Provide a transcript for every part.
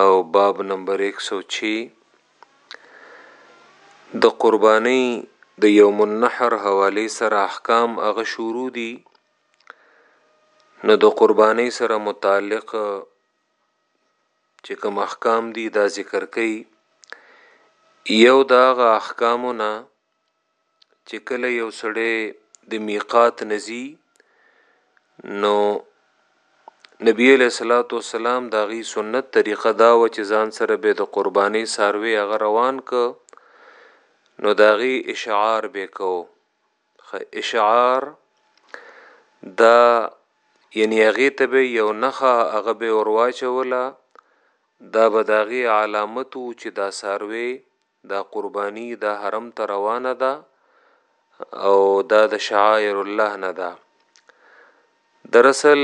او باب نمبر 106 د قرباني د یوم النحر حواله سره احکام هغه شروع دي نو د قرباني سره متعلق چې کوم احکام دي دا ذکر کړي یو دا غ احکامونه چې کله یو سړی د میقات نزی نو نبی علیہ الصلوۃ والسلام دا غي سنت طریقه دا و چې ځان سره به د قرباني ساروي هغه روان ک نو دا غي اشعار به کو اشعار دا یعنی هغه ته به یو نخه هغه به ورواچوله دا به دا غي علامت چې دا ساروي دا قرباني دا حرم ته روانه ده او دا د شعائر الله نه ده دراصل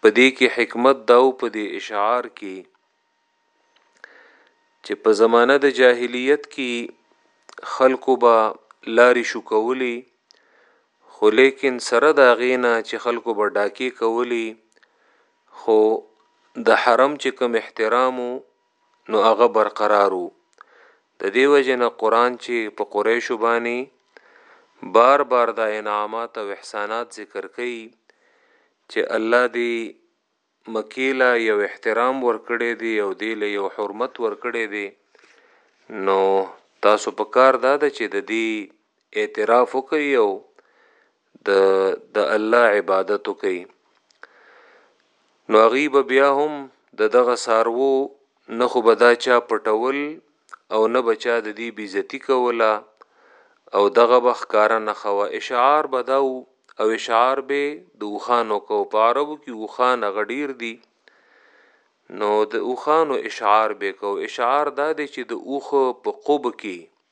په دې کې حکمت دا او په دې اشعار کې چې په زمانه د جاهلیت کې خلکو به لاري شو کولی خو لیکن سره دا غینا چې خلکو به ډاکی کولی خو د حرم چې کوم احترامو نو هغه برقرار وو د دې وجې نه قرآن چې په قريشو باندې بار بار دا انعامات او احسانات ذکر کوي چې الله دې مکیلا یو احترام ورکړي دی او دې له یو حرمت ورکړي دی نو تاسو په کار دا ده چې د دې اعتراف وکړئ او د د الله عبادت وکړئ نو هغوی به بیا هم د دغه څاروو نه خو به دا چا پټول او نه به چا د دې بیزتی کوله او دغه به ښکاره نښه وه اشعار به دا او اشعار به د اوښانو کو په عربو کې اوښان هغه ډیر دي نو د اوښانو اشعار به کو اشعار دا دی چې د اوښ په قوب کې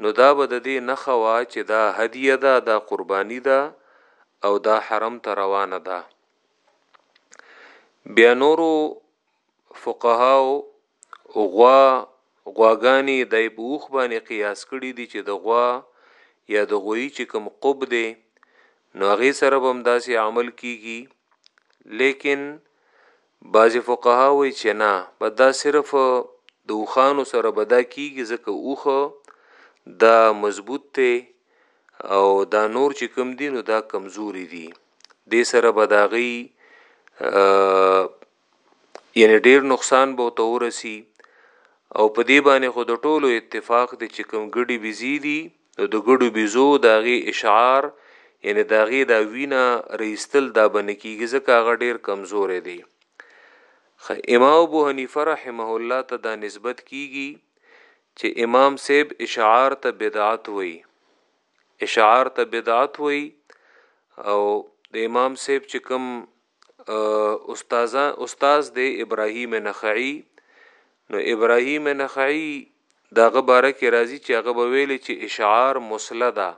نو دا به د دې نښه وه چې دا هدیه ده، دا قرباني ده او دا حرم ته روانه ده. بیا نورو فقهاو غوا غواګانې د په اوښ باندې قیاس کړي دي چې د غوا یا د غویي چې کوم قب دی نو هغې سره به هم داسې عمل کیږي لیکن بعضې فقهاء وایي چې نه بس دا صرف د اوښانو سره به دا کیږي ځکه اوښ دا مضبوط دی او دا نور چې کم دي نو دا کمزوري دي دې سره به دا غي یعنی ډیر نقصان به تو ورسی او په دې باندې خود ټولو اتفاق دي چې کم ګډي بيزي دي نو د ګډو بیزو د هغې اشعار یعنی د هغې دا وینا رئیستل دا به نه کیږي ځکه هغه ډیر کمزوری دی امام ابو حنیفه رحمه الله ته دا نسبت کیږي چې امام صاحب اشعار ته بدعت وایي اشعار ته بدعت وایي او د امام صاحب چې کوم استاد استاد دی ابراهیم نخعی نو ابراهیم نخعی دا غبره کې راضی چې هغه به ویلې چې اشعار مسلده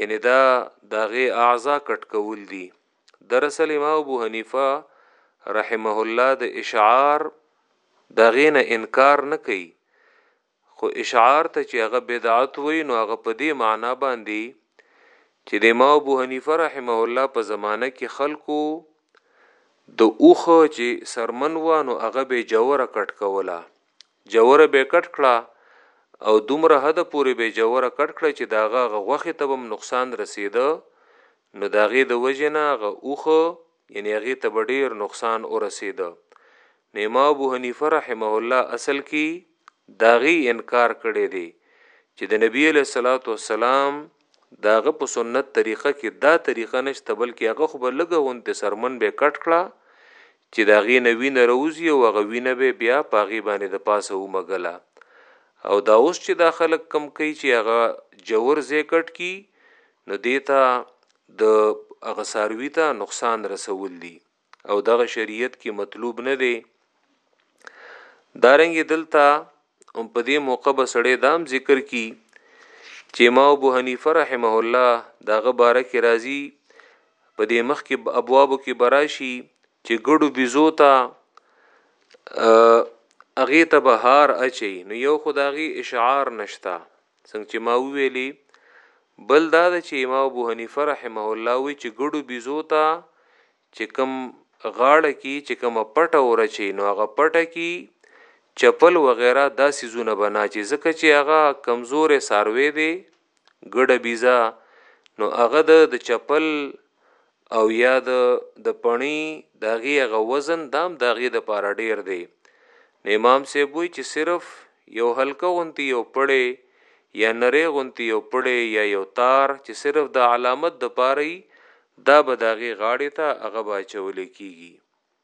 یعنی دا داغه اعضا کټ کول دي دراصل امام ابو حنیفه رحمه الله د اشعار داغه نه انکار نه کوي خو اشعار ته چې هغه بدعت وایي نو هغه په دې معنا باندې چې د امام ابو حنیفه رحمه الله په زمانه کې خلکو د اوښ چې سرمن وه نو هغه به جوره کټ کوله جوره به کټ کړه او دومره حد پورې به جوره کټ کړه چې داغه غوخه تبم نقصان رسیده نو داغه د وجنه غ اوخه یعنی هغه ته به ډیر نقصان ورسیده نو امام ابو حنیفه رحمه الله اصل کی داغي انکار کړي دي چې د نبی له صلوات و سلام داغه په سنت طریقه کې دا طریقه نشته بلکې هغه خو به لګه اون ته سرمن به کټ کړه چې داغي نوی نه روزي او هغه وینه به بیا پاغي باندې د پاسه و مګلا او دا اوس چې دا خلک کم کوي چې هغه جور زیکټ کی نو دې ته د هغه څاروي ته نقصان رسول دي او دغه شریعت کې مطلوب نه دی دارنګ دلته هم په دې موقع به سړی دام ذکر کی چې ما ابو حنیفه رحمه الله دغه باره کې راضی په دې مخ کې ابوابو کې براشي چې ګډو بیزو ته هغې ته به هار اچي نو یو خو د هغې اشعار نشته څنګه چې ما وویلي بل دا ده چې امام ابو حنیفه رحمه الله وی چې ګډو بیزو ته چې کوم غاړه کې چې کوم پټه ورچي نو هغه پټه کې چپل وغیرہ دا سيزونه بنا چې زکه چې هغه کمزورې ساروي دي ګډه بیزا نو هغه د د چپل او یا د د پڼی داغي هغه وزن دام داغي د پاره ډیر دی نو امام سیبوی چې صرف یو حلقه غونتی یو پړی یا نری غونتی یو پړی یا یو تار چې صرف د علامت د پاره دا به داغي غاړې ته هغه به چولې کیږي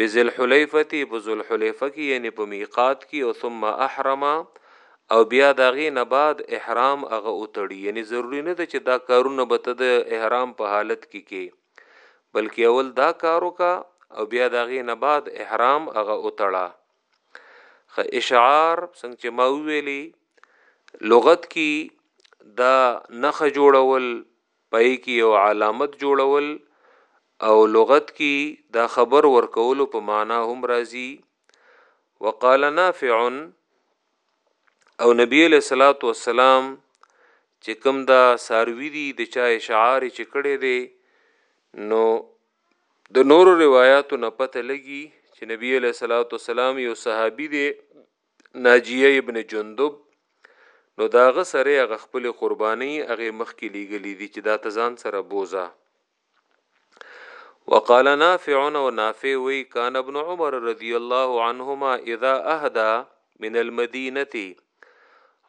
بذی الحلیفة په ذوالحلیفه کی یعنی په میقات کی او ثم احرم او بیا د هغې نه بعد احرام هغه وتړي یعنی ضروري نه ده چې دا کارونه به ته د احرام په حالت کې کې بلکې اول دا کار وکا او بیا د هغې نه بعد احرام هغه وتړه خ اشعار څنګه چې ما ویلي لغت کې دا نخ جوړول پای کی یو علامت جوړول او لغت کی دا خبر ورکولو په معنا هم راځی وقال نافع او نبی علیہ الصلوۃ والسلام چې کوم دا ساروی دی د چا اشعار چې کړي دی نو د نورو روایتو نه پته لګي چې نبی علیہ الصلوۃ والسلام یو صحابي دی ناجیه ابن جندب نو د هغه سره هغه خپل قرباني هغه مخ کې لیګلې دي چې دا تزان سره بوزا وقال نافع او نافع وی کان ابن عمر رضی الله عنهما اذا اهدا من المدینه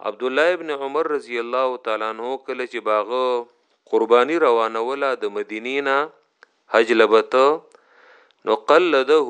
عبد الله ابن عمر رضی الله تعالی عنہ کله چې باغه قربانی روانه ولا د مدینې نه حج لبته نو قلده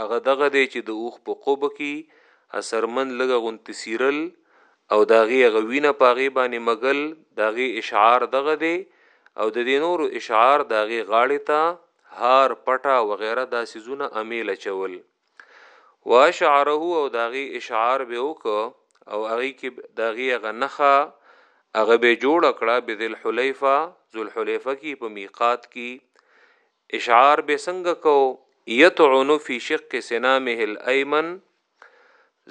هغه دغه دی چې د اوښ په قوبه کې اثرمند لږه غونتې څیرل او د هغې هغه وینه په هغې باندې مږل د هغې اشعار دغه دی او د دې نورو اشعار د هغې غاړې ته هار پټه وغیره دا سیزونه امیل اچول واشعره او د هغې اشعار به وکړه او هغې کې د هغې هغه نښه هغه به جوړه کړه بذل حلیفه ذوالحلیفه کې په میقات کې اشعار به څنګه کوو یطعن فی شق سنامه الایمن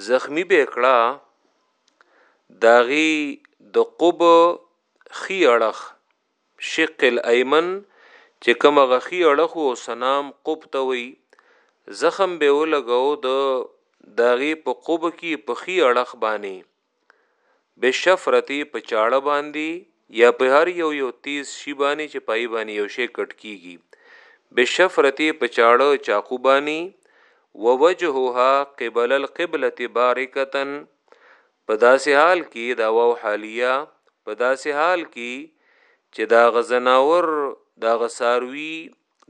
زخمی به کړه داغي د قب خی اړخ شق الایمن چې کوم غخی اړخ او سنام قب ته وی زخم به ولګاو د داغي په قب کې په خی اړخ باندې بالشفرتی په چاړه باندی یا په هر یو یو تیز شی باندی چه پای باندی یو شی کټ کیږی بالشفرتی په چاړه چاقو باندی ووجهها قبل القبلة بارکة په داسی حال کی دا واو حالیه په داسی حال کی چه داغه ځناور داغه څاروی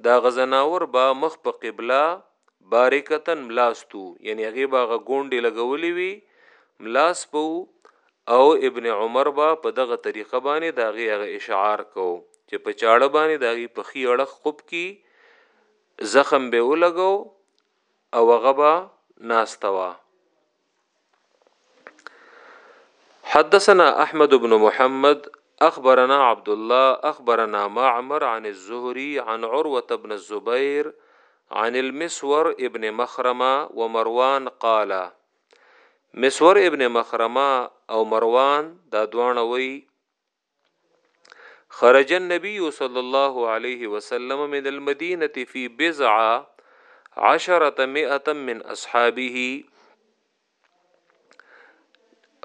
دا غزناور به مخ په قبله بارکتن ملاستو یعنی هغه به غ ګونډې لګولې وي ملاس په او ابن عمر با په دغه طریقه باندې دا غي هغه اشعار کو چې په چاړه باندې دا غي په خي اړه خوب کی زخم به ولګو او هغه به ناستوا حدثنا احمد بن محمد اخبرنا عبد الله اخبرنا معمر عن الزهري عن عروه بن الزبير عن المسور ابن مخرمه ومروان قال مسور ابن مخرمه او مروان دا دوانه وی خرج النبي صلى الله عليه وسلم من المدينة في بضع عشرة مئة من أصحابه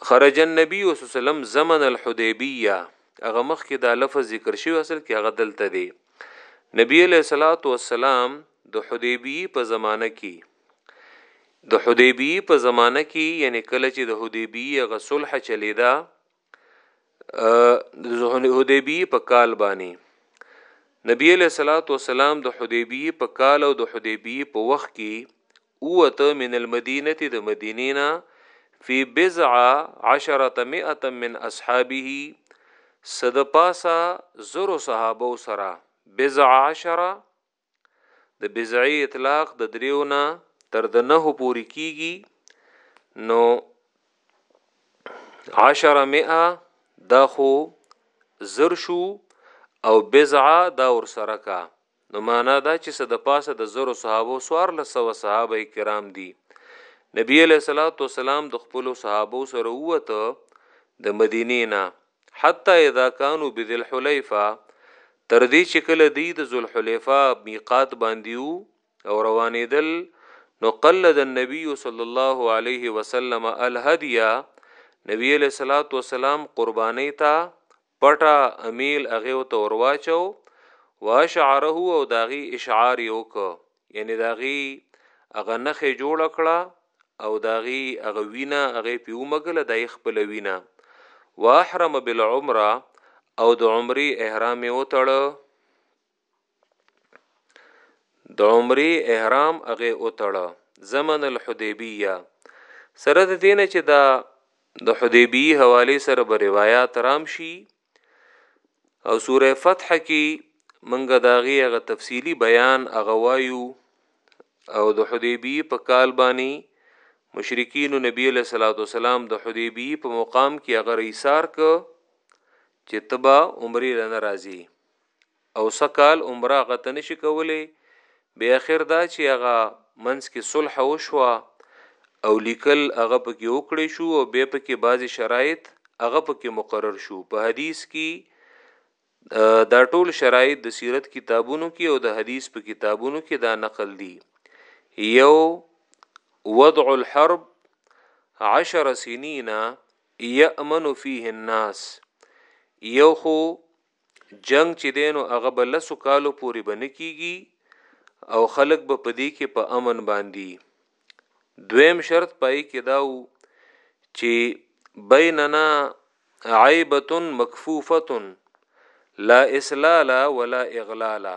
خرج النبي صلى الله عليه وسلم زمن الحديبية هغه مخکې دا لفظ ذکر شوی اصل کې هغه دلته دی نبی علیہ الصلات والسلام د حدیبی په زمانہ کې د حدیبی په زمانہ کې یعنی کله چې د حدیبی غ صلح چلیدا د حدیبی په کال باندې نبی علیہ الصلوۃ والسلام د حدیبی په کال او د حدیبی په وخت کې اوته من المدینه د مدینینا فی بضع عشرة مئه من اصحابه صد پاسا زرو صحابه سرا بضع عشرة د بضعې اطلاق د دریو نه تر د نهو پورې کیږي نو عشر مئه دا خو زر شو او بضعه دا ور سره کا نو معنا دا چې صد پاسه د زر صحابه سوار لسو صحابه کرام دي نبی علیہ الصلوۃ والسلام د خپل صحابه سره وته د مدینې نه حتی اذا کانو بذی الحلیفه تر دې چې کله دی د ذوالحلیفه میقات باندې وو او روانېدل نو قلد النبی صلی الله علیه وسلم الهدیه نبی علیہ الصلات والسلام قربانی ته پټه امیل هغه ته ورواچو واشعره او داغي اشعار یو ک یعنی داغي هغه نخې جوړ کړه او داغي هغه وینا هغه پیومګله دای خپل وینا واحرم بالعمره او د عمرې احرام یې وتړه د عمرې احرام هغه وتړه زمن الحدیبیه سره د دینه چې دا د حدیبی حواله سره به روایت رام شي او سوره فتح کې منګه داغي هغه تفصیلی بیان هغه وایو او د حدیبی په کال باندې مشرکین نبی له صلوات والسلام د حدیبی په مقام کې هغه ایثار ک چې تبا عمره لنه راځي او سږ کال عمره هغه ته نشي کولی بیا اخر دا چې هغه منځ کې صلح وشوه او لیکل هغه پکې وکړې شو او بیا پکې بعضی شرایط هغه پکې مقرر شو په حدیث کې دا ټول شرایط د سیرت کتابونو کې او د حدیث په کتابونو کې دا نقل دي یو وضع الحرب عشر سنین یأمن فیه الناس یو خو جنګ چې دی نو هغه به لسو کالو پورې به نه کیږي او خلک به په دې کې په امن باندې دویم شرط پای کې داو چې بیننا عیبه مکفوفه لا اسلالا ولا اغلالا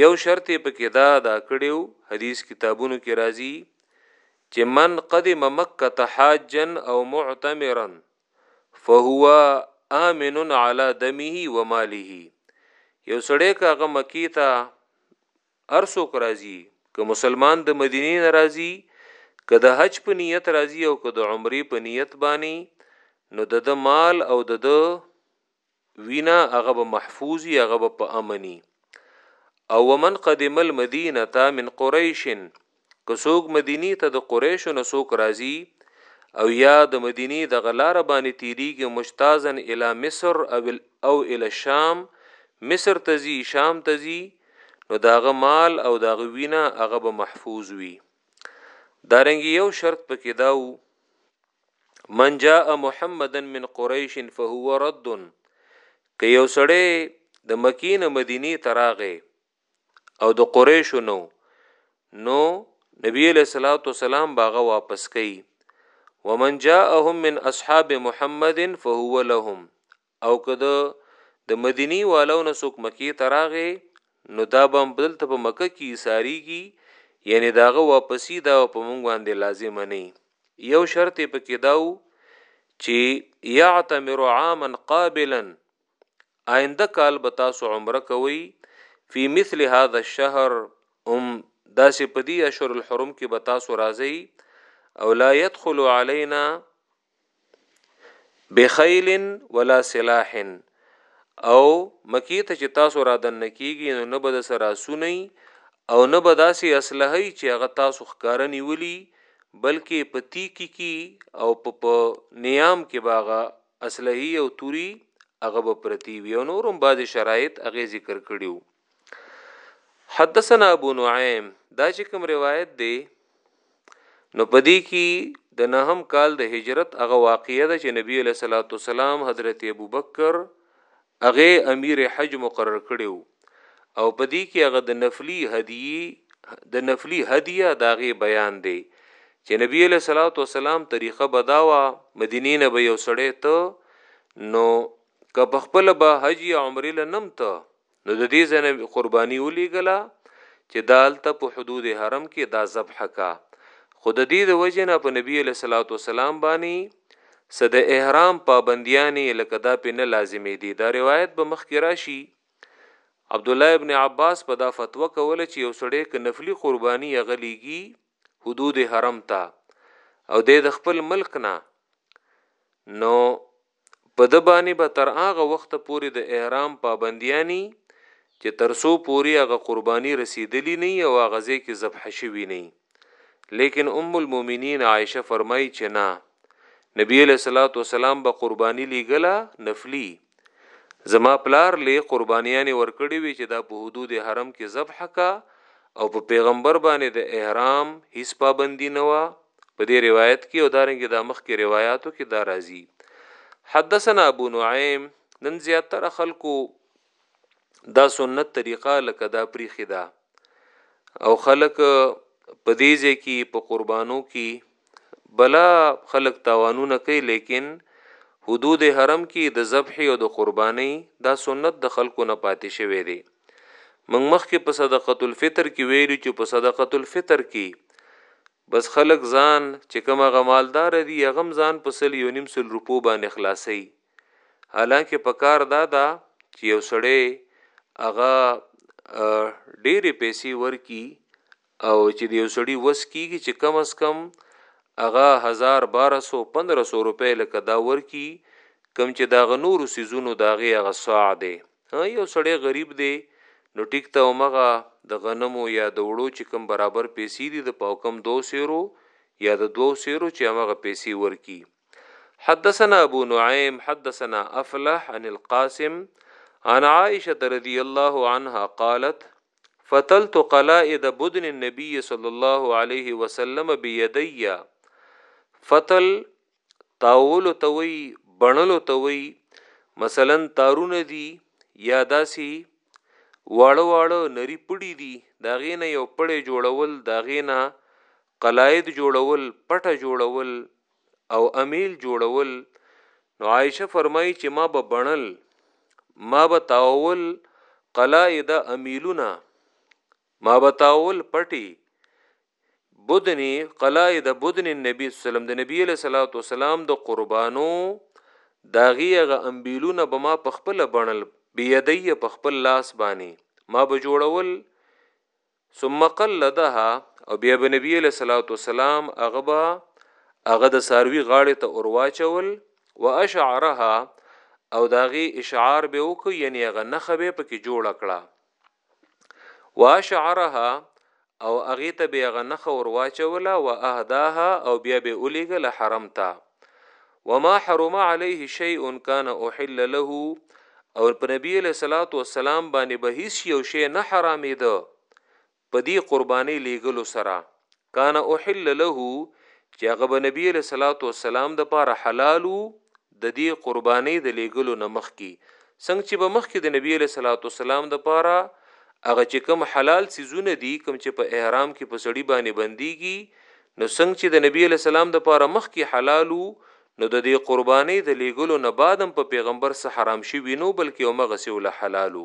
یو شرط په کې دا دا کړیو حدیث کتابونو کې راځي چې من قدم مکه تحاجا او معتمرا فهو امن على دمه وماله یو سړی کاغه مکی ته ارسو کرازي که مسلمان د مدینه ناراضي که د حج په نیت راضي او که د عمره په نیت بانی نو د د مال او د د وینا هغه به محفوظی هغه به په امنی او ومن قدم المدینه تا من قریش کسوک مدینی ته د قریشو نسوک راضی او یا د مدینی د غلار باندې تیریږي مشتازن الی مصر او او الی شام مصر تزی شام تزی نو داغه مال او داغه وینا هغه به محفوظ وي دارنګ یو شرط پکې داو من جاء محمدا من قريش فهو رد که یو سړی د مکینه مدینی تراغه او د قریشو نو نو نبی علیہ الصلوۃ والسلام باغه واپس کئ ومن جاءهم من اصحاب محمد فهو لهم او که د د مدینی والو نه څوک مکی ته راغی نو دا به هم دلته په مکه کی ایساریږي یعنی د هغه واپسی دا په مونږ باندې لازمه نه یو شرط یې په کې داو چې یعتمر عاما قابلا آینده کال به تاسو عمره کوئ فی مثل هذا الشهر ام داسې په دې اشهر الحرم کې به تاسو راځئ او لا يدخل علينا بخیل ولا سلاح او مکی ته چې تاسو را دن کیږي نو نه بد سره سونی او نه بداسي اسلحه چې هغه تاسو ښکار نیولی بلکې په تیکی کی او په نیام کې باغه اسلحه او توري هغه به پرتی وي او نورم بعضی شرایط هغه ذکر کړیو حدثنا ابو نعیم دا چې کوم روایت دی نو پدې کې د نهم کال د هجرت هغه واقعیه ده چې نبی له صلوات والسلام حضرت ابوبکر هغه امیر حج مقرر کړو او پدې کې هغه د نفلی هدیه د نفلی هدیه داغه بیان دی چې نبی له صلوات والسلام طریقه بداوا مدینې نه به یو سړی ته نو که په خپل به حج یا عمره لنم ته نو د دې ځنه قرباني ولېګله چې دالته په حدود حرم کې دا ذبح کا خود دې د وجنه په نبی له صلوات و سلام باندې صد احرام پابندیانی لکه دا په نه لازمې دي دا روایت به مخ کې راشي عبد الله ابن عباس په دا فتوا کوله چې یو سړی ک نفلی قرباني غلیږي حدود حرم ته او د خپل ملک نه نو په ده باندې به تر هغه وخته پورې د احرام پابندياني چې تر څو پورې هغه قرباني رسېدلي نه وي او هغه ځای کې ذبح شوي نه وي ليکن ام المومنين عائشه فرمايي چې نه نبي عليه الصلاة والسلام به قرباني ليږله نفلي زما پلار لې قربانيانې ورکړې وي چې دا په حدود حرم کې ذبح کا او په پیغمبر باندې د احرام هیڅ پابندي نه وه په دې روایت کې او دارنګه دا مخکې روایاتو کې دا راځي حدثنا ابو نعیم نن زیاتره خلکو دا سنت طریقه لکه دا پریخي دا او خلک په دې ځای کې په قربانو کې بلا خلک تاوانونه کوي لیکن حدود حرم کې د ذبح او د قرباني دا سنت د خلکو نه پاتې شوی دی موږ مخکې په صدقه الفطر کې ویلو چې په صدقه الفطر کې بس خلک ځان چې کوم هغه مالدار دي هغه هم ځان په سل يو نيم سل روپو باندې خلاصوي حالانکه په کار دا ده چې يو سړی هغه ډېرې پیسې ورکي او چې د یو سړي وس کیږي چې کم از کم هغه 1000 1200 1500 روپۍ لکه دا ورکي کم چې دا غنور سيزونو داغه هغه ساع دی ها یو سړی غریب دی نو ټیک ته همغه د غنمو یا د اوړو چې کوم برابر پیسې دي د پاو کم دو سیرو یا د دوو سیرو چې همغه پیسې ورکی حدثنا ابو نعیم حدثنا افلح عن القاسم عن عائشه رضی الله عنها قالت فتلت قلائد بدن النبي صلی الله علیه وسلم بيدي فتل تاوولو ته وي بڼلو ته وي مثلا تارونه دي یا داسي واړه واړه نری پړی دي دا غینه یو پړی جوړول دا غینه قلاید جوړول پټه جوړول او امیل جوړول نو عائشه فرمایي چې ما به بڼل ما به تاول قلاید امیلونه ما به تاول پټي بدنی قلا د بدن النبی صلی الله علیه وسلم د نبی علیہ الصلوۃ والسلام د قربانو داغي غ امبیلونه به ما په خپل بڼل بيدی په خپل لاس باندې ما به جوړول ثم قلدها او بیا به نبی علیہ الصلوۃ والسلام هغه به هغه د ساروی غاړه ته اورواچول واشعرها او داغي اشعار به وک یعنی هغه نخبه پکې جوړ کړه واشعرها او اغه ته به غ نخ ور واچولا واهداها او بیا به اولیګل حرم تا وما حرم عليه شيء كان احل له او په نبی له صلوات و سلام باندې به هیڅ یو شی نه حرامې ده په دې قرباني لیګلو سره کان احل له چې هغه به نبی علیه الصلاۃ والسلام د پاره حلال وو د دې قربانې د لېګلو نه مخکي څنګه چې به مخکې د نبی علیه الصلاۃ والسلام د پاره هغه چې کوم حلال سيزونه دي کوم چې په احرام کې په سړی باندې بنديږي نو څنګه چې د نبی علیه السلام د پاره مخکي حلال وو نو د دې قربانې د لېګلو نه بعدم په پیغمبر سره حرام شي وینو بلکې او مغه سیول حلالو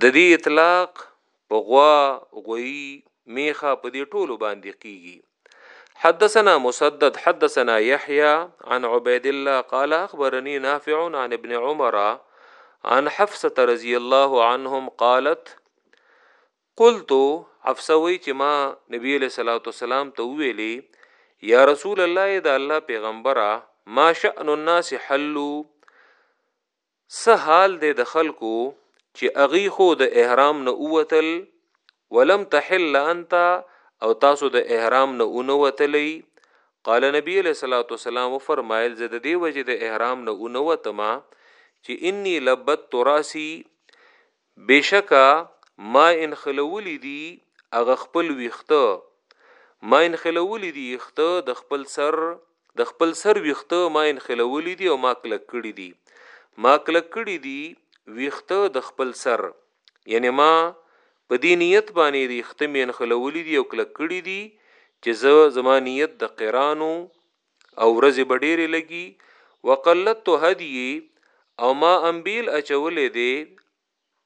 د دې اطلاق په غوا، غويي، ميخه په دې ټولو باندې کیږي حدثنا مسدد حدثنا يحيى عن عبيد الله قال اخبرني نافع عن ابن عمر عن حفصه رضی الله عنهم قالت قلت حفصه وی چې ما نبی له صلوات والسلام ته ویلي یا رسول الله دا الله پیغمبره ما شأن الناس حلوا څه حال دی د خلکو چې هغوی خو د احرام نه ووتل ولم تحل انت او تاسو د احرام نه اونه وتلی قال نبی علیہ الصلوۃ والسلام فرمایل زه د دې وجه د احرام نه اونه وتما چې انی لبت تراسی بېشکه ما انخلولي دي هغه خپل ويښته، ما انخلولي دي يښته د خپل سر، د خپل سر ويښته ما انخلولي دي او ما کلک کړي دي، ما کلک کړي دي ويښته د خپل سر، يعنې ما په دې نيت باندې د يښته مې انخلولي دي او کلک کړي دي چې زه، زما نيت د قران و، او ورځې به ډېرې لګي وقلدت هدیي او ما امبیل اچولې دې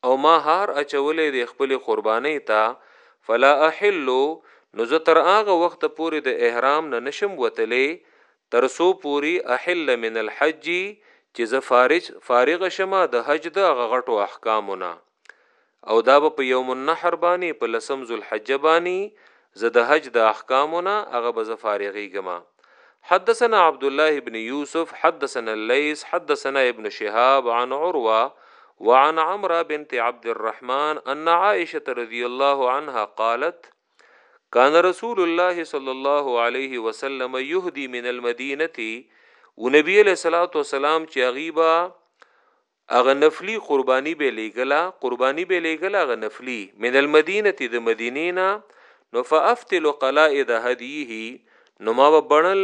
او ما هار اچولې دې خپل قربانۍ ته فلا احلو نو زه تر هغه وخت پورې د احرام نه نشم وتلی تر څو پورې احل من الحج چې زه فارغ فارغ شمه د حج د هغه غټو احکامو نه او دا به په یوم النحر باندې په لسم ذوالحجه باندې زه د حج د احکامو نه هغه به زه فارغېږم حدثنا عبد الله بن يوسف حدثنا الليث حدثنا ابن شهاب عن عروه وعن عمرو بنت عبد الرحمن ان عائشه رضي الله عنها قالت كان رسول الله صلى الله عليه وسلم يهدي من المدينه ونبي عليه الصلاه والسلام چې غيبه هغه نفلی قربانی به لیګله قربانی به لیګله هغه نفلی من المدینه د مدینه نه نو فافتل قلائد هدیه نو ما به بڼل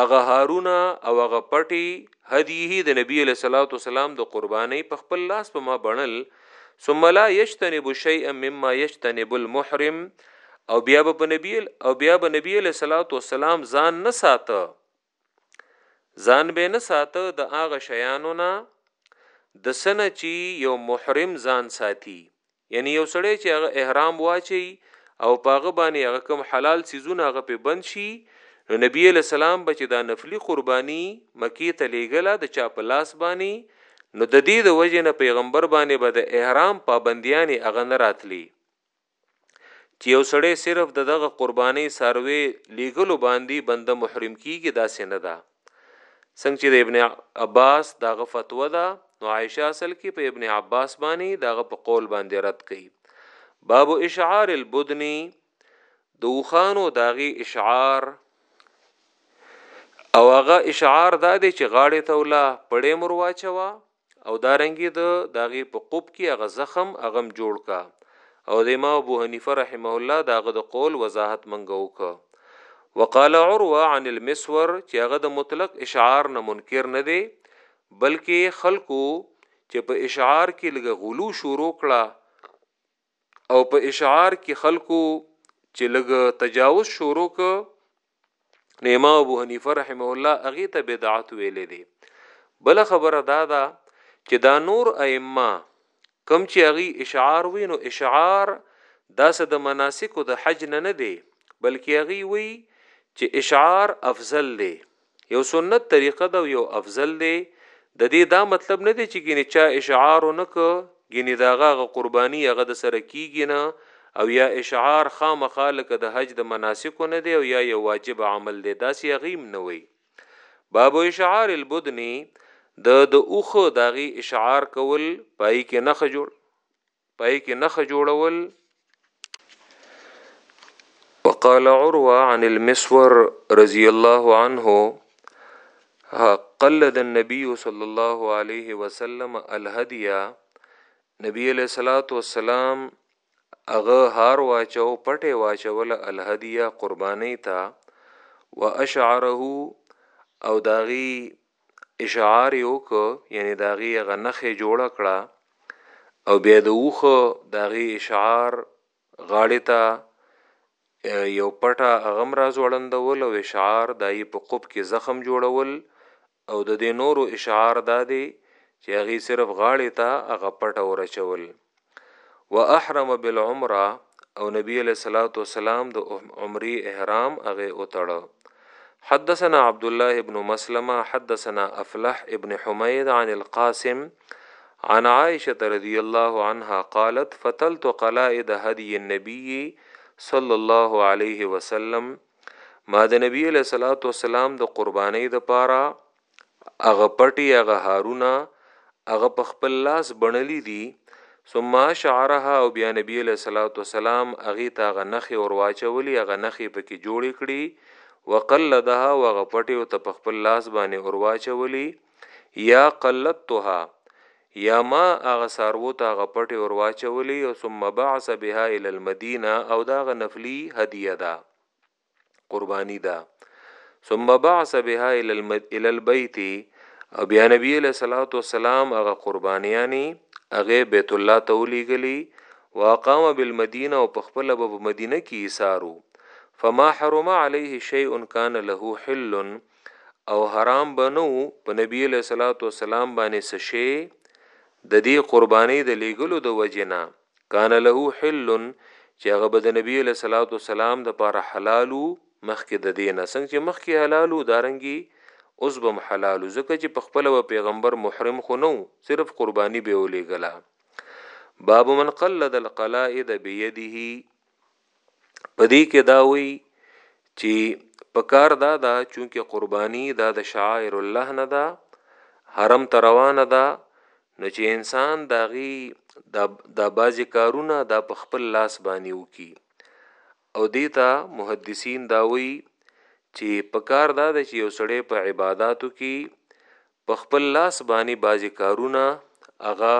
هغه هارونه او هغه پټي هدیه د نبی له صلوات والسلام د قربانی په خپل لاس په ما بڼل ثم لا یجتنب شیئا مما یجتنب المحرم او بیا به نبی او بیا به نبی له صلوات والسلام ځان نه ساته ځان به نه ساته د هغه شیانو نه د سنه چی یو محرم ځان ساتي یعنی یو سړی چې هغه احرام واچي او پاغه باندې هغه کوم حلال سيزونه هغه په بند شي نو نبی له سلام بچ دا نفلی قرباني مکی ته لېګله د چا په لاس باندې نو د دې د وجه نه پیغمبر باندې به د احرام پابندیانې هغه نه راتلی چی یو سړی صرف د دغه قربانی څاروی لیږلو باندی بنده محرم کیږی داسی نه ده څنګه چی د ابن عباس د هغه فتوا ده نو عائشه اصل کی په ابن عباس باندی د هغه په قول باندی رد کوي باب اشعار البدنی د اوخانو داغي اشعار او هغه اشعار دا دی چې غاړې ته ولا پړې مور واچوا او دارنګه د داغه په قب کې هغه زخم هغه هم جوړ کا او د امام ابو حنیفه رحمه الله داغه د قول وضاحت منګه وکړه وقال عروه عن المسور چې هغه د مطلق اشعار نه منکر نه دی بلکې خلکو چې په اشعار کې لګ غلو شروع کړه او په اشعار کې خلکو چې لګ تجاوز شروع ک نو امام ابو حنیفه رحمه الله هغه ته بدعت ویلې دي بل خبره دا ده چې دا نور ائمه کم چې هغه اشعار وینو اشعار دا څه د مناسکو د حج نه نه دی بلکې هغه وی چې اشعار افضل دی یو سنت طریقه ده او یو افضل دی د دې دا مطلب نه دی چې ګینه چا اشعار نه ک ګینه داغه غ قربانی هغه د سره کیږي نه او یا اشعار خامخا لکه د حج د مناسکو نه دی او یا یو واجب عمل دی داسې هغیم نه وي باب اشعار البدنی د د اوخه داغي اشعار کول پای کې نخ جوړ پای کې نخ جوړول وقال عروه عن المسور رضی الله عنه قلد النبي صلى الله عليه وسلم الهديا نبی علیہ الصلات والسلام اغه هار واچو پټه واچول الهدیه قربانی تا واشعره او داغي اشعار یې وکړ یعنی د هغې هغه نښه یې جوړه کړه او بیا د اوښه د هغې اشعار غاړې ته یو پټه هغه هم راځوړندول او اشعار د هغې په قب کې زخم جوړول او د دې نورو اشعار دا دی چې هغې صرف غاړې ته هغه پټه ورچول واحرم بالعمره او نبی علیہ الصلوۃ والسلام د عمره احرام هغه او تړه حدثنا عبد الله ابن مسلمه حدثنا افلح ابن حميد عن القاسم عن عائشه رضي الله عنها قالت فتلت قلائد هدي النبي صلى الله عليه وسلم ما د نبی له صلوات و سلام د قرباني د پاره هغه پټي هغه هارونه هغه په خپل لاس بڼلي دي ثم شعرها او بیا نبی علیہ الصلوۃ والسلام اغه تا غنخه اور واچولی اغه نخه پکې جوړې کړي وقلدها وغه پټي او ته په خپل لاس باندې اور واچولی یا قلدتها یا ما اغه سارو تا غه پټي اور واچولی او ثم بعث بها الى المدینه او دا غ نفلی هدیه ده قربانی دا ثم بعث بها الى البيت او بیا نبی علیہ الصلوۃ والسلام هغه قربانیانی هغه بیت الله ته ولېګلی واقام بالمدینه او په خپل په مدینه کې ایثارو فما حرم علیه شیء کان له حل او حرام بنو په نبی علیہ الصلوۃ والسلام باندې سشي د دې قربانی د لېګلو د وجنه کان له حل چې هغه به د نبی علیه الصلاۃ والسلام د پاره حلالو مخکې د دینه څنګه چې مخکې حلالو دارنګي اوس بم حلالو ځکه چې په خپل و پیغمبر محرم خو نو صرف قرباني به ولې غلا باب من قلد القلائد بيده په دې کې دا وایي چې په کار دا ده چونکه قرباني دا د شعائر الله نه ده حرم ته روانه ده نو چې انسان داغي دا بازي کارونه دا په خپل لاس باندې وکي او دیتا محدثین داوي چې په کار دا د چې یو سړی په عبادتو کې په خپل لاس باندې بازي کارونه اغا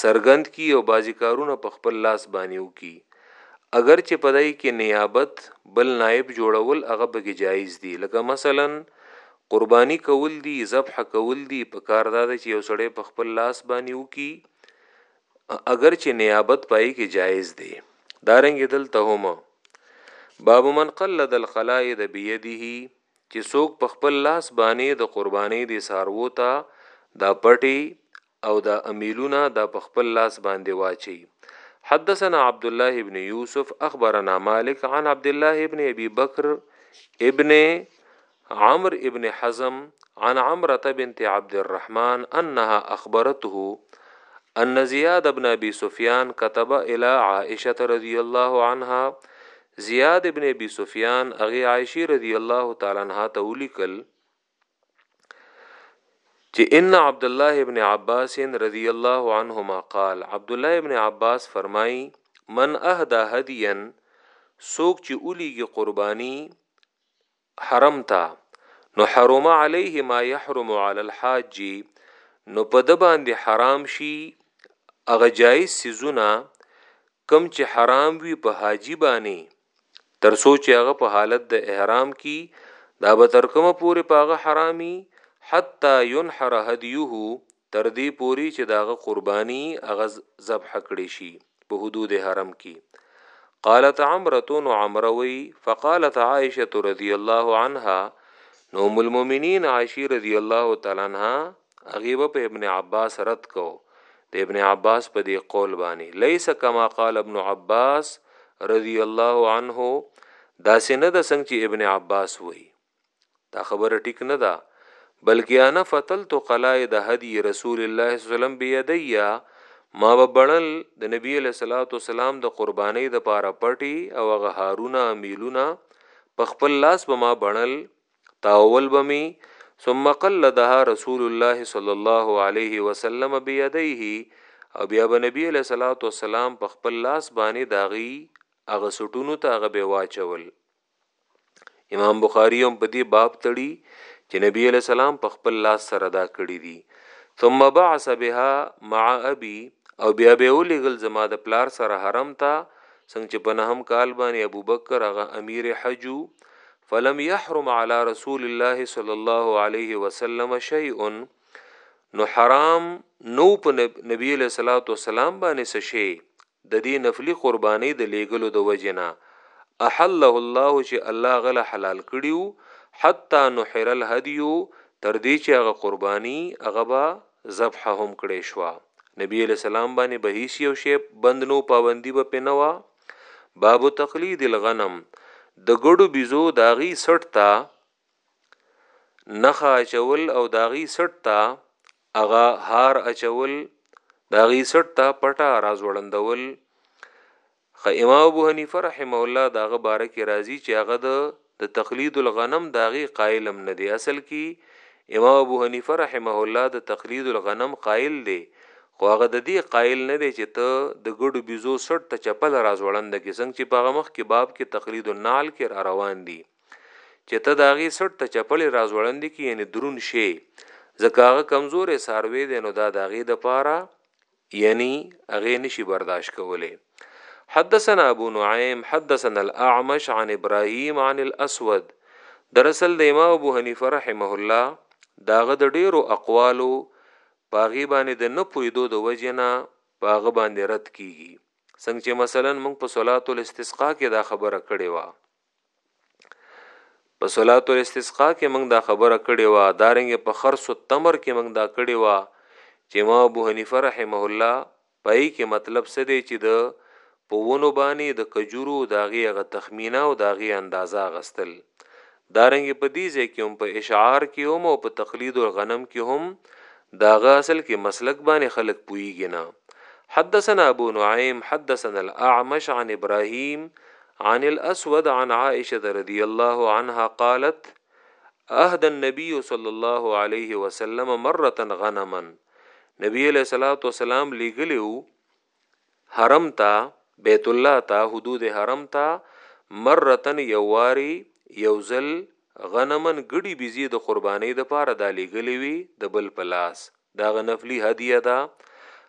څرګند کی او بعضی کارونه په خپل لاس بانی وکی اګر چه په دی کی نیابت بل نایب جوړول هغه په کی جایز دی لکه مثلا قربانی کول دی ذبح کول دی په کار دا ده چه یو سړی په خپل لاس بانی وکی اګر چه نیابت پای کی جایز دی دارنګ دلته هم باب من قلد القلائد بيده چې څوک په خپل لاس باندې د قرباني دي سارو ته دا پټي او دا امیلونه دا په خپل لاس باندې واچي حدثنا عبد الله ابن یوسف اخبرنا مالک عن عبد الله ابن ابي بکر ابن عمر ابن حزم عن عمرة بنت عبد الرحمن انها اخبرته ان زياد بن ابي سفيان كتب الى عائشه رضي الله عنها زياد بن ابي سفيان اغي عائشه رضي الله تعالى عنها ته ولیکل چې ان عبد الله ابن عباس رضی الله عنهما قال عبد الله ابن عباس فرمای من اهدا هدیا سوک چې اولیږي قربانی حرم تا نو حرم علیه ما يحرم علی الحاج نو په د باندې حرام شي هغه جایز سيزونه کم چې حرام وي په حاجی باندې تر څو چې هغه په حالت د احرام کی دا به تر کومه پورې په هغه حرامي حتی ينحر هديه تر دې پورې چې داغه قرباني هغه ذبح کړي شي په حدود حرم کی قالت عمرتو نو عمروي فقالت عائشه رضی الله عنها نو ام المؤمنین عائشه رضی الله تعالی عنها هغه به په ابن عباس رد کو د ابن عباس په دی قول باندې ليس کما قال ابن عباس رضی الله عنه دا سینه د څنګه چې ابن عباس وای دا خبره ټیک نه ده بلکې انا فتلت قلائد هدی رسول الله صلی الله علیه وسلم بيدیا ما وبړل د نبی له صلوات والسلام د قرباني د پاره پټي او غهارونه میلونه په خپل لاس به ما بڼل تاول به می ثم قلدها رسول الله صلی الله علیه وسلم بيديه او بیا به نبی علیہ الصلوۃ والسلام په خپل لاس باندې داغي اغه سټونو ته هغه به واچول امام بخاری هم په دې باب تړي چې نبی علیہ السلام په خپل لاس سره دا کړی دي ثم بعث بها مع ابي او بیا به ولېګل زما د پلار سره حرم ته څنګه چې په نهم کال باندې ابوبکر هغه امیر حجو فلم يحرم على رسول الله صلى الله عليه وسلم شيء نو حرام نو په نبی له صلوات و سلام باندې څه شي د دې نفلی قرباني د لیګلو د وجنا احله الله چې الله غل حلال کړیو حتا نحر الهدیو تر دې چې هغه قرباني هغه با ذبح هم کړې شو نبی علیہ السلام باندې به هیڅ یو شی بند نو پابندی به پنوا باب تقلید الغنم د ګړو بيزو داغي سټ تا نخا چول او داغي سټ تا اغا هار اچول داغي سټ تا پټا راز وړندول خ امام ابو حنیفه رحم الله داغه بارک راضی چې هغه د د تقلید الغنم د هغې قائل هم نه دی اصل کی امام ابو حنیفه رحمه الله د تقلید الغنم قائل دی خو هغه د دې قائل نه دی چې ته د ګډو بیزو سټ ته چپل را ځوړند کې څنګه چې په هغه مخ کې باب کې تقلید النعل کې را روان دي چې ته د هغې سټ ته چپل را ځوړند کې یعنی درون شی ځکه هغه کمزورې ساروی دی نو دا د هغې د پاره یعنی هغه نشی برداشت کولی حدثنا ابو نعیم حدثنا الاعمش عن ابراهیم عن الاسود دراصل د امام ابو حنیفه رحمه الله داغه د ډیرو اقوالو پاغي باندې د نه پویدو د وجنه پاغه باندې رد کیږي څنګه چې مثلا موږ په صلات الاستسقا کې دا خبره کړې و په صلات الاستسقاء کې موږ دا خبره کړې و دارنګ په خرص التمر کې موږ دا کړې و چې ما ابو حنیفه رحمه الله پای کې مطلب څه دی چې د په ونو باندې د کجورو داغي غ تخمینه او داغي اندازا غستل دارنګ په دې ځای کې هم په اشعار کې هم او په تقلید الغنم کې هم داغه اصل کې مسلک باندې خلق پویږي نه حدثنا ابو نعیم حدثنا الاعمش عن ابراهیم عن الاسود عن عائشه رضی الله عنها قالت اهد النبي صلی الله علیه وسلم مره غنما نبی علیہ الصلوۃ والسلام لګلیو حرم تا بیت الله تا حدود حرم تا مرتن یواری یوزل غنمن ګډي بيزي د قرباني د پاره د لګلې وي د بل پلاس دا غنفلی هدیه دا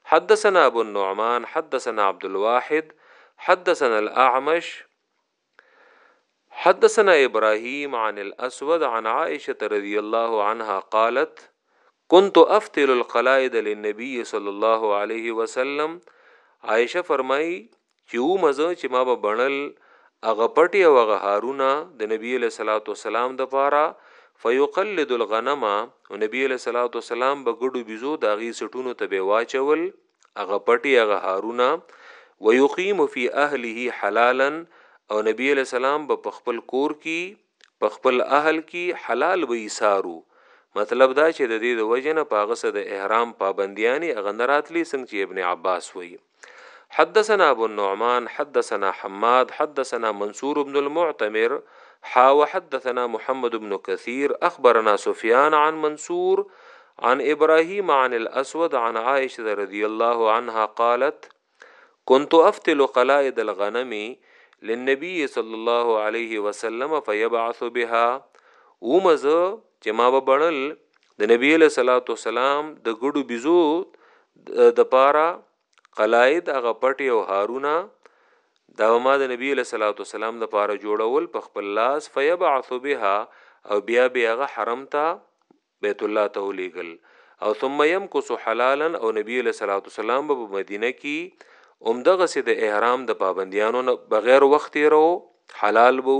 حدثنا ابو النعمان حدثنا عبد الواحد حدثنا الاعمش حدثنا ابراهيم عن الاسود عن عائشه رضي الله عنها قالت كنت افتل القلائد للنبي صلى الله عليه وسلم عائشه فرمای چې ومه زه چې ما به بڼل هغه پټي او هغه هارونه د نبی له صلوات و سلام د پاره فیقلد الغنم او نبی له صلوات و سلام به ګډو بيزو داغي سټونو ته به واچول هغه پټي هغه هارونه ويقيم فی اهله حلالا او نبی له سلام به خپل کور کې په خپل اهل کې حلال به ایثارو مطلب دا چې د دې د وجنه پاغه سره د احرام پابندیانی اغنراتلی څنګه چې ابن عباس وایي حدثنا ابو النعمان حدثنا حماد حدثنا منصور بن المعتمر حا وحدثنا محمد بن كثير اخبرنا سفيان عن منصور عن ابراهيم عن الاسود عن عائشه رضي الله عنها قالت كنت افتل قلائد الغنم للنبي صلى الله عليه وسلم فيبعث بها ومزه چې ما به بړل د نبی له صلوات و سلام د ګډو بيزو د پاره قلائد هغه پټي او هارونه دا ما د نبی له صلوات و سلام د پاره جوړول په خپل لاس فیبعث بها او بیا بیا هغه حرم ته بیت الله ته ولېګل او ثم يمكث حلالا او نبی له صلوات و سلام په مدینه کې اومدغه سي د احرام د پابندیانو نه بغیر وخت یې رو حلال وو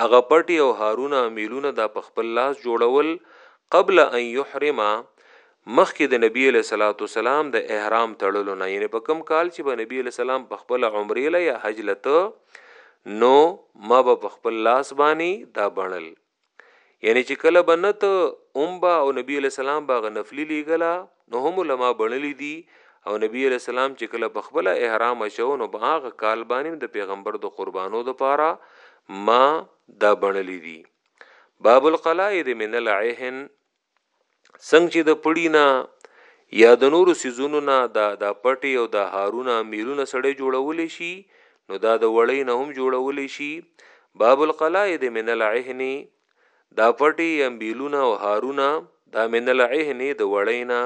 هغه پټی او هارونه امیلونه دا په خپل لاس جوړول قبل ان یحرم مخکې د نبی علیہ الصلوۃ والسلام د احرام تړلو نه یعنی په کم کال چې به نبی علیہ السلام په خپل عمره له یا حج لته نو ما به په خپل لاس باندې دا بڼل یعنی چې کله به نه ته اومبا او نبی علی السلام باغ نفلی لیګلا نو هم علما بنلی دي او نبی علی السلام چې کله په خپل احرام شو نو باغ کال باندې د پیغمبر د قربانو د پاره ما دا بنلی دي باب القلائد من العهن څنګه چې د پړی نه یا د نورو سیزونو نه دا دا پټي او دا هارونه امیرونه سړی جوړول شي نو دا د وړی نه هم جوړول شي باب القلائد من العهن دا پټي امبیلونه او هارونه دا من العهن د وړینا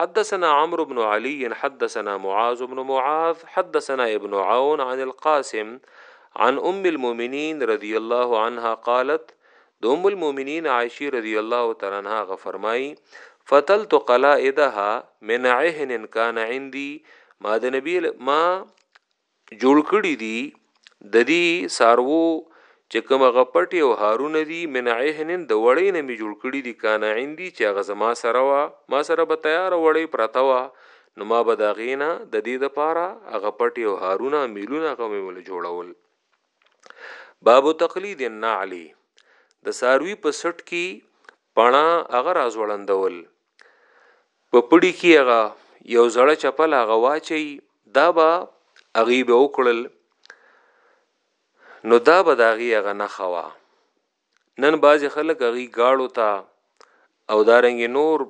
حدثنا عمرو بن علي حدثنا معاذ بن معاذ حدثنا ابن عون عن القاسم عن ام المؤمنين رضي الله عنها قالت د ام المؤمنین عائشه رضی الله تعالی عنها هغه فرمایي فتلت قلائدها من عهن کان عندي ما د نبی ما جوړ کړی دي د دې سارو چې کوم غپټي او هارونه دي من عهن د وړې نه می جوړ کړی دي کان عندي چې هغه زما سره وا ما سره به تیار وړې پرته وا نو ما به دا غینا د دې د پاره هغه پټي او هارونه میلونه غو مې ول جوړول باب تقلید النعل د ساروی په سټ کې پڼا هغه رازوړندول په پړی کې هغه یو زړه چپل هغه واچي دا به اغي به وکړل نو دا به داغي هغه نه خوا نن بعضی خلک هغی ګاړو ته او دارنګ نور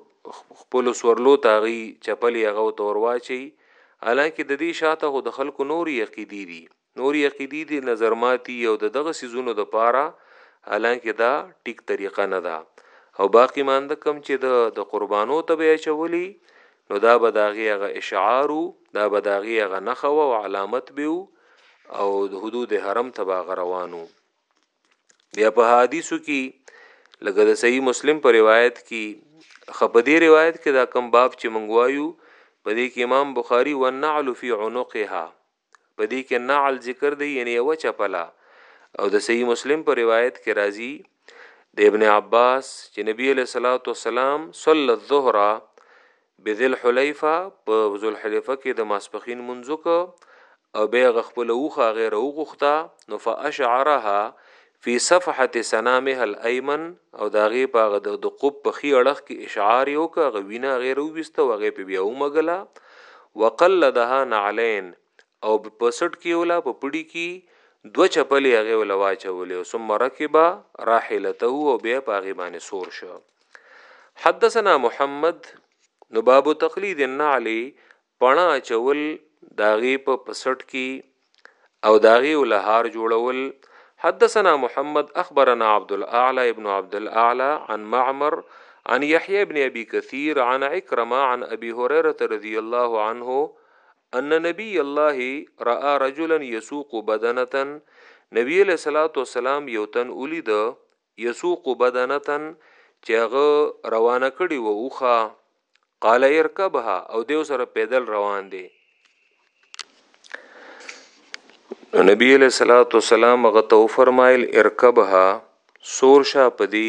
خپل سورلو ته هغی چپلی هغه ته ورواچي حالانکه د دې شاته خو د خلکو نوري عقیدې دي نوري عقیدې دي نظرماتي او د دغه سیزونو د پاره حالانکه دا ټیک طریقه نه ده او باقی مانده کم چې د د قربانو ته به اچولي نو دا به داغه هغه اشعار دا به داغه هغه نخوه او علامت به او د حدود حرم ته به روانو بیا په حدیثو کې لکه د صحیح مسلم په روایت کې خپدی روایت کې دا کم باب چې منغوایو په دې کې امام بخاری ونعل فی عنقها په دې کې نعل ذکر دی یعنی یو چپلا او د صحیح مسلم په روایت کې راځي د ابن عباس چې نبی له صلوات والسلام صلی الظهر بذلحلیفه، په ذوالحلیفه کې د ماسپښین لمونځ وکړ او بیا هغه خپله اوښه هغې راوغوښته، نو فاشعرها فی صفحة صنامها الایمن او د هغې په هغه د قب په ښي اړخ کې اشعار یې وکړ، هغه وینه هغې راوویسته او هغې پرې بیا ومږله، وقلدها نعلین او په سټ کې ولا په پړی کې دو چپلې هغه ولا واچولې ثم ركب راحلته او بیا په هغه باندې سور شو حدثنا محمد نو باب تقلید النعل پنا چول داغي په پسټ کې او داغي ولهار جوړول حدثنا محمد اخبرنا عبد الاعلى ابن عبد الاعلى عن معمر عن يحيى بن ابي كثير عن عكرمه عن ابي هريره رضي الله عنه ان نبی الله راى رجلا يسوق بدنه نبی علیه الصلاة والسلام یو تن ولید یسوق بدنه چې هغه روانه کړي و اوخه قال اركبها او دیو سره پیدل روان دي نبی علیہ الصلوۃ والسلام غته فرمایل ارکبها سور شاه پدی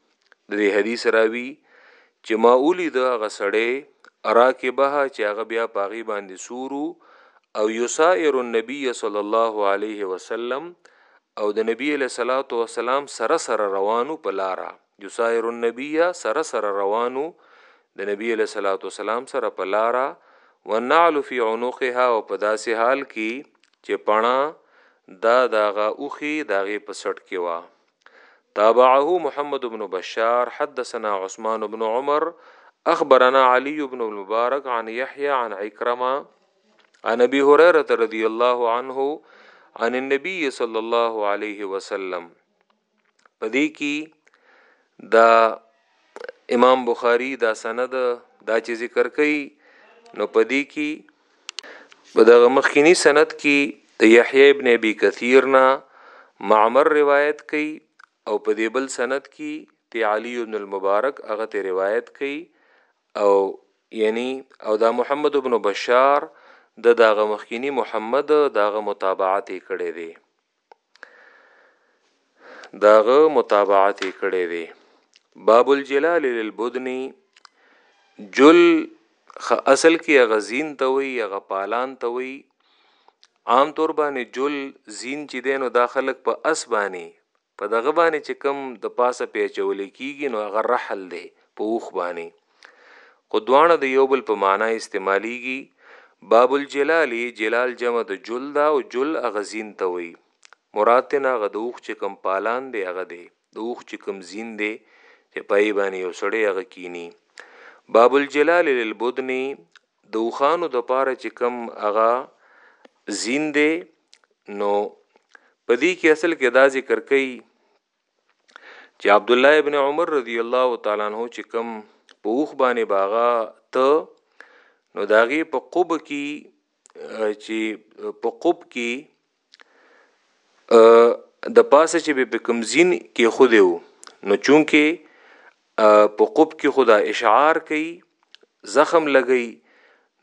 د دې حدیث راوی چې ما اولید هغه سړی راکبها چې هغه بیا پاغي باندې سورو او یسائر النبی صلی الله علیه وسلم او د نبی علیہ الصلوۃ والسلام سره سره روانو په لارا یسائر النبی سره سره روانو د نبی علیہ الصلوۃ والسلام سره په لارا ونعل فی عنقها او په داسې حال کې چې پانا دا داغه اوخي داغه په سټ کې وا تابعه محمد بن بشار حدثنا عثمان بن عمر اخبرنا علي بن المبارك عن يحيى عن عكرمه عن ابي هريره رضي الله عنه عن النبي صلى الله عليه وسلم پدې کې دا امام بخاری دا سند دا چې ذکر کوي نو پدې کې په دغه مخکینی سند کې د یحیی ابن ابي کثیر نه معمر روایت کوي او په دې بل سند کې تی علی ابن المبارک هغه ته روایت کوي او یعنی او دا محمد ابن بشار د داغه مخکینی محمد داغه متابعت کړي دي داغه متابعت کړي دي باب الجلال للبدني جل اصل کې غزين ته وي غ پالان ته وي عام طور باندې جل زین چې دینو داخلك په اس باندې په دغه باندې چې کم د پاسه پیچول کیږي نو هغه رحل دی په اوخ باندې خو دواړه د یو بل په معنا استعمالیږي باب الجلال جلال جمع د جل دا او جل اغزین ته وي مراد ته نه غدوخ چې کم پالان دی هغه دی دوخ چې کم زین دی چې پای باندې یو سړی هغه کینی باب الجلال للبدن د وخانو د پاره چې کم هغه زین دی نو پدې کې اصل کې دا ذکر کوي چې عبد الله ابن عمر رضی الله تعالی عنہ چې کم په اوخ باندې باغا ته نو داغي په قب کې چې په قب کې د پاسه چې به کمزین کې خود یو نو چونکه په قب کې خدا اشعار کوي زخم لګي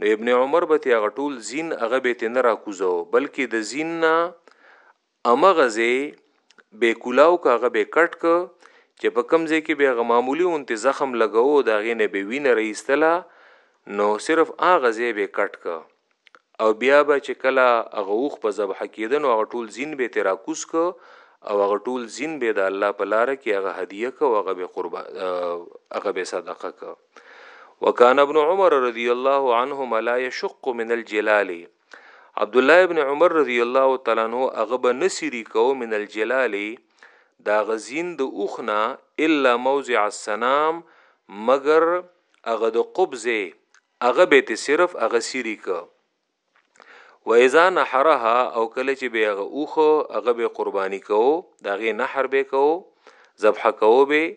نو ابن عمر به تی غټول زین هغه به تنه را کوزو بلکې د زین نه همغه ځای به کولاو که هغه به کټ که چې په کوم ځای کې به هغه معمولي غونتې زخم لګوو د هغې نه به وینه رایستله نو صرف هغه ځای به کټ که او بیا به چې کله هغه اوښ په ذبحه کېده نو هغه ټول ځین به ترې راکوز که او هغه ټول ځین به د الله په لاره کې هغه هدیه که او هغه به قربا هغه به صدقه که وکان ابن عمر رضی الله عنهما لا يشق من الجلال عبد الله ابن عمر رضی الله تعالی عنہ هغه به نسری کو من الجلال دا غزین د اوخنا الا موضع السنام مگر هغه د قبضه هغه به ته صرف هغه سری کو و اذا نحرها او کله چې به هغه اوخه هغه به قربانی کو دا غي نحر به کو ذبح کو به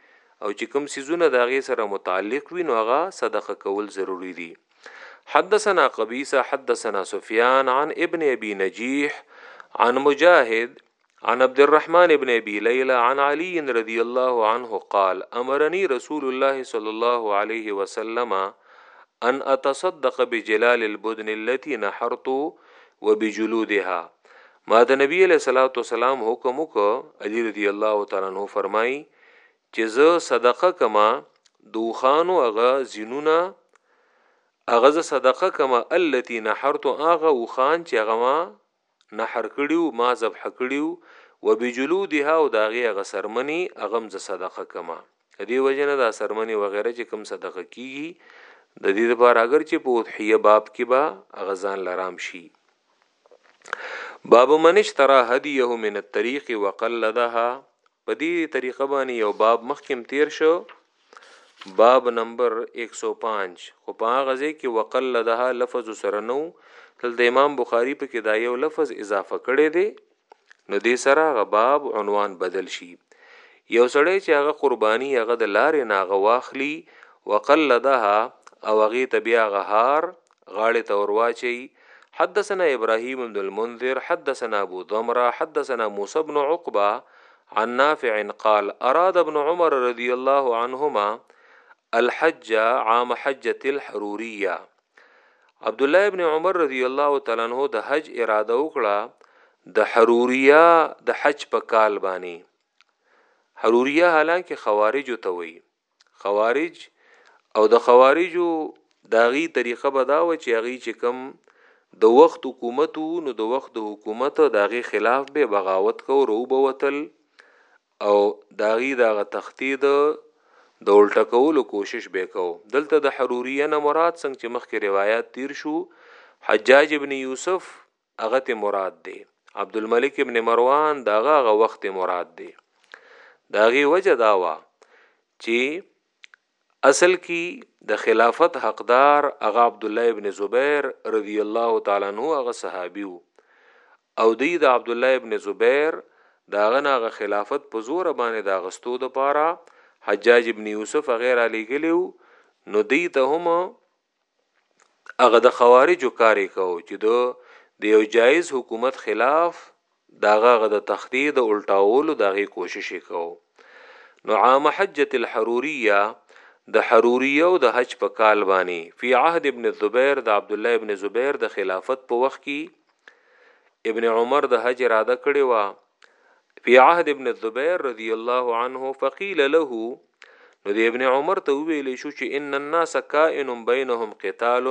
او چې کوم سيزونه د هغې سره متعلق وي نو هغه صدقه کول ضروري دي حدثنا قبيصه حدثنا سفيان عن ابن ابي نجيح عن مجاهد عن عبد الرحمن ابن ابي ليلى عن علي رضي الله عنه قال امرني رسول الله صلى الله عليه وسلم ان اتصدق بجلال البدن التي نحرت وبجلودها ما د نبی علیہ الصلوۃ والسلام حکم وکړ علی رضی الله تعالی عنہ فرمای چې زه صدقه کما دوخانو هغه زینونه هغه زه صدقه کما التی نحرت هغه وخان چې هغه ما نحر کړیو ما ذبح کړیو وبجلودها او داغه هغه سرمنی هغه زه صدقه کما دې وجنه دا سرمنی وغیرہ چې کم صدقه کیږي د دې لپاره اگر چې په اضحیه باب کې با غزان لرام شي باب من اشترى هديه من الطريق وقلدها په دې طریقه باندې یو باب مخکیم تیر شو باب نمبر 105 خو په هغه ځای کې وقلدها لفظ سره نو تل د امام بخاری په کې دا یو لفظ اضافه کړی دی نو دې سره غ باب عنوان بدل شي یو سړی چې هغه قرباني هغه د لارې ناغه واخلي وقلدها او هغه ته بیا غهار غاړې ته ور واچوي حدثنا ابراهيم بن المنذر حدثنا ابو ضمره حدثنا موسى بن عقبه عن نافع قال اراد ابن عمر رضي الله عنهما الحج عام حجه الحروريه عبد الله ابن عمر رضی الله تعالی عنہ د حج اراده وکړه د حروریا د حج په کال باندې حروریا حالانکه خوارج ته وایي خوارج او د خوارجو داغي طریقه به دا و چې هغه چې کم د وخت حکومت وو نو د وخت د حکومت داغي خلاف به بغاوت کو رو بوتل او داغي داغه تختی د د الټه کولو کوشش به کو دلته د حروریه نه مراد څنګه چې مخکې روایت تیر شو حجاج ابن یوسف هغه ترې مراد دی عبدالملک ابن مروان د هغه هغه وخت ترې مراد دی د هغې وجه دا وه چې اصل کې د خلافت حقدار هغه عبدالله ابن زبیر رضی الله تعالی عنه هغه صحابي وو او دی د عبدالله ابن زبیر داغه ناغه خلافت په زور باندې دا غستو د پاره حجاج ابن یوسف غیر علی ګلیو نو دی ته هم هغه د خوارجو کاری کو چې د د یو جایز حکومت خلاف داغه غ د تخدید او الټاولو دغه کوشش کو نو عام حجت الحروریه د حروریه او د حج په کال باندې فی عهد ابن الزبیر د عبد الله ابن زبیر د خلافت په وخت کې ابن عمر د حج اراده کړې و فی عهد ابن الزبیر رضی الله عنه فقیل له نو د ابن عمر ته ویل شو چې ان الناس کائن بینهم قتال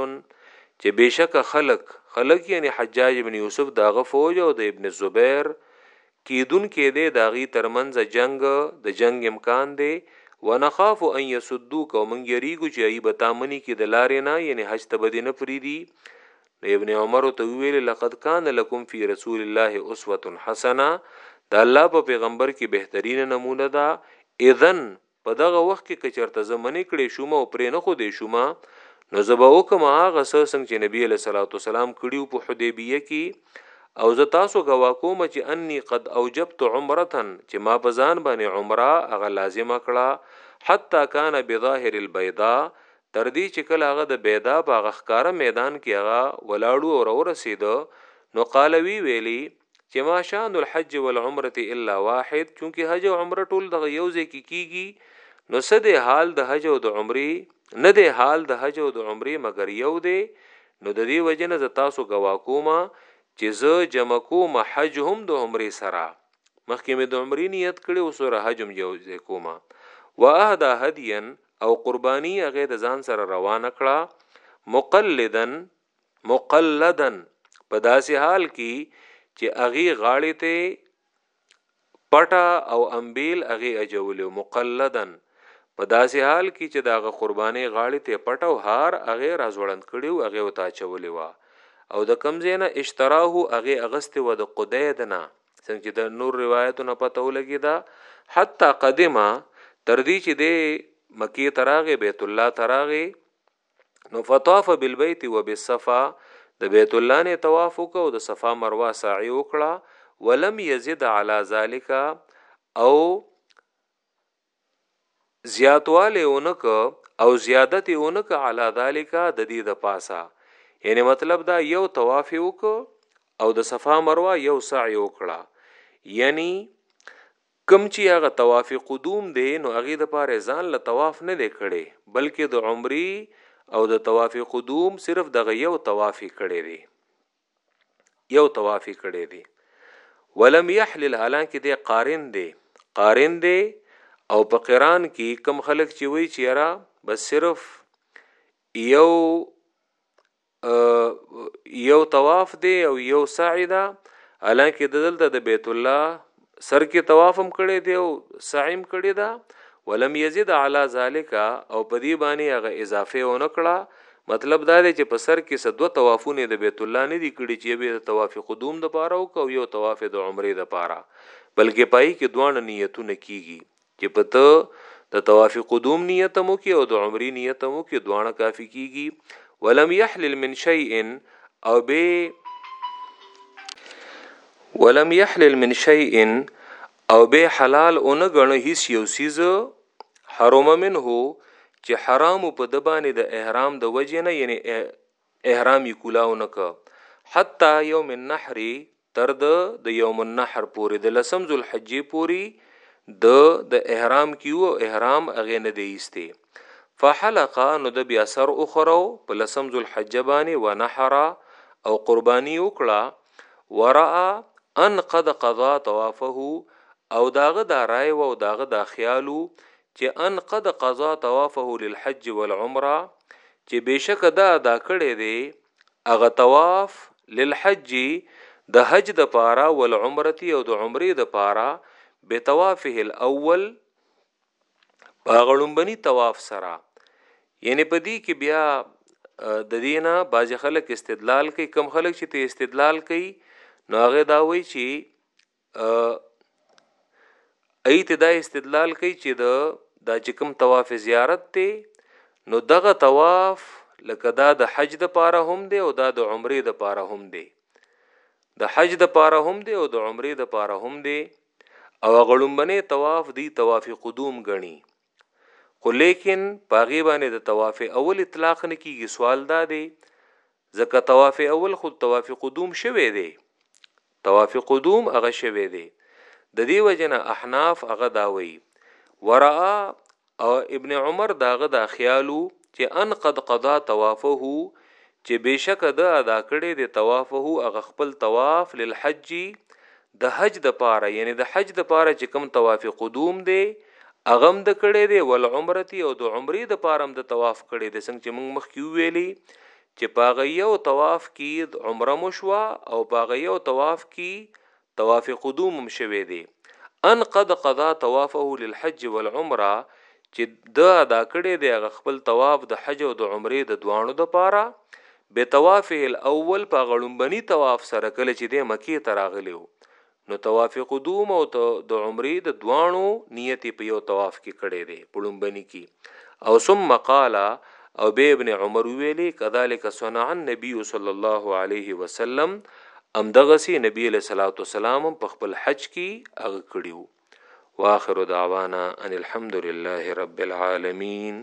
چې بشک خلق خلق یعنی حجاج ابن یوسف داغه فوج او د ابن زبیر کیدون کې دی داغي ترمنځ جنگ د جنگ امکان دی ونخاف ان یسدوک او من یریګو چې ای بتامنی کې د لارې نه یعنی حج ته بدی نه فریدي نو ابن عمر ورته وویل، لقد کان لکم فی رسول الله اسوة حسنة، د الله په پیغمبر کې بهترینه نمونه ده، اذا په دغه وخت کې که چېرته زه منع کړې شوم او پرې نه ښودې شوم، نو زه به وکړم هغه څه څنګه چې نبي علیه الصلوة والسلام کړي وو په حدیبیه کې او زه تاسو ګواه کوم چې انی قد اوجبت عمرة چې ما په ځان باندې عمره هغه لازمه کړه حتی کان بظاهر البیضاء تر دې چې کله هغه د بيدا په هغه ښکاره ميدان کې هغه ولاړو او راورسېده نو قال وی ويلي چې ما شان الحج والعمره الا واحد چونکه حج او عمره ټول دغه یو ځای کې کیږي نو څه دی حال د حج او د عمرې نه دی حال د حج او د عمرې مګر یو دی نو د دې وجنه ز تاسو گوا کومه چې زه جمع کوم حج هم د عمرې سره مخکې مې د عمرې نیت کړي او سره حج هم جوزې کومه واهدا هدیا او قربانی هغه د ځان سره روانه کړه مقلدن مقلدن په داسې حال کې چې اغي غاړې ته پټا او امبیل اغي اجول مقلدن په داسې حال کې چې داغه قرباني غاړې ته پټو هار اغه رازوړند کړي او اغه وتا چولې وا او د کمزینه اشتراه اغه اغست و د قدیدنا څنګه چې د نور روایتو نه پته ولګی دا حتی قدمه تر دې چې د مکی تراغه بیت الله تراغه نو فطاف بالبيت وبالصفا د بیت الله نه طواف وکاو د صفا مروه سعی وکړه ولم يزد على ذلك او زیاتوالی اونک او زیادت اونک علا ذالک د دې د پاسه یعنی مطلب دا یو طواف وک او د صفا مروه یو سعی وکړه یعنی کم چې هغه طواف قدوم دی نو هغه د پاره ځان له طواف نه دی کړي بلکې د عمرې او د طواف قدوم صرف دغه یو طواف کړي دی یو طواف کړی دی ولم يحلل حالانکه دی قارن دی قارن دی او په قران کې کم خلک چې وی چې را بس صرف یو یو طواف دی او یو سعی ده الکه دلته د بیت الله سر کې طواف هم کړی دی او سعیم کړی دا ولم یزید علی ذالک او په دې باندې هغه اضافه و نکړه مطلب دا دی چې په سر کې څه دوه طوافونه د بیت الله نه دی کړی چې به د طواف قدوم د پاره او کو یو طواف د عمره د پاره بلکې پای کې دوه نیتونه کیږي چې په ته د طواف قدوم نیت هم وکړي او د عمرې نیت هم وکړي دواړه کافي کیږي ولم يحلل من شيء او به ولم يحلل من شيء او به حلال اون غنه هیڅ یو سیز حرم منه چې حرام په د باندې د احرام د وجه نه یعنی احرام کولاو نه ک حتا یوم النحر تر د د یوم النحر پورې د لسم ذوالحجې پورې د د احرام کیو او احرام هغه نه دی ایسته فحلق نو د بیا سر اخرو په لسم ذوالحجه باندې ونحر او قربانی وکړه ورا ان قد قضا طوافه او داغه دا رای او داغه دا خیالو چې ان قد قضا طوافه للحج والعمره چې بشک دا ادا کړی دی هغه طواف للحج د حج د پاره ول عمرتي او د عمرې د پاره به طوافه الاول باغړم بني طواف سره یعنی په دې کې بیا د دینه باز خلک استدلال کوي کم خلک چې ته استدلال کوي نو هغه دا وایي چې ایت دا استدلال کوي چې د دا چې کوم طواف زیارت ته نو دغه طواف لکه دا د حج د پاره هم دی او دا د عمره د پاره هم دی د حج د پاره هم دی او د عمره د پاره هم دی او غړومبنه طواف دی طواف قدوم غني خو ليکن په هغې باندې د طواف اول اطلاق نه کیږي سوال دا دی ځکه طواف اول خود طواف قدوم شوه دی طواف قدوم هغه شوه دی د دې وجنه احناف هغه دا وی ورا او ابن عمر داغه دا خیالو چې ان قد قضا طوافه چې بېشکه ده ادا کړی دی طوافه هغه خپل طواف للحج د حج د پاره یعنی د حج د پاره چې کوم طواف قدوم دی هغه هم د کړی دی ول عمرتی او د عمرې د پاره هم د طواف کړی دی څنګه چې موږ مخکې ویلي چې پاغه یو طواف کې عمره مشوا او پاغه یو طواف کې طواف قدوم هم شوی دی ان قد قضا طوافه للحج والعمره چې ده ادا کړی دی هغه خپل طواف د حج او د عمرې د دواړو د پاره به طوافه الاول په غړومبني طواف سره کله چې د مکې ته راغلی نو طواف قدوم او د عمرې د دواړو نیت په یو طواف کې کړی دی په لومبني کې او ثم قال او بیا ابن عمر ویلي کذالک صنع النبی صلی الله علیه وسلم ام دغسی نبی علیہ الصلوۃ والسلام په خپل حج کی هغه کړیو واخر دعوانا ان الحمد لله رب العالمین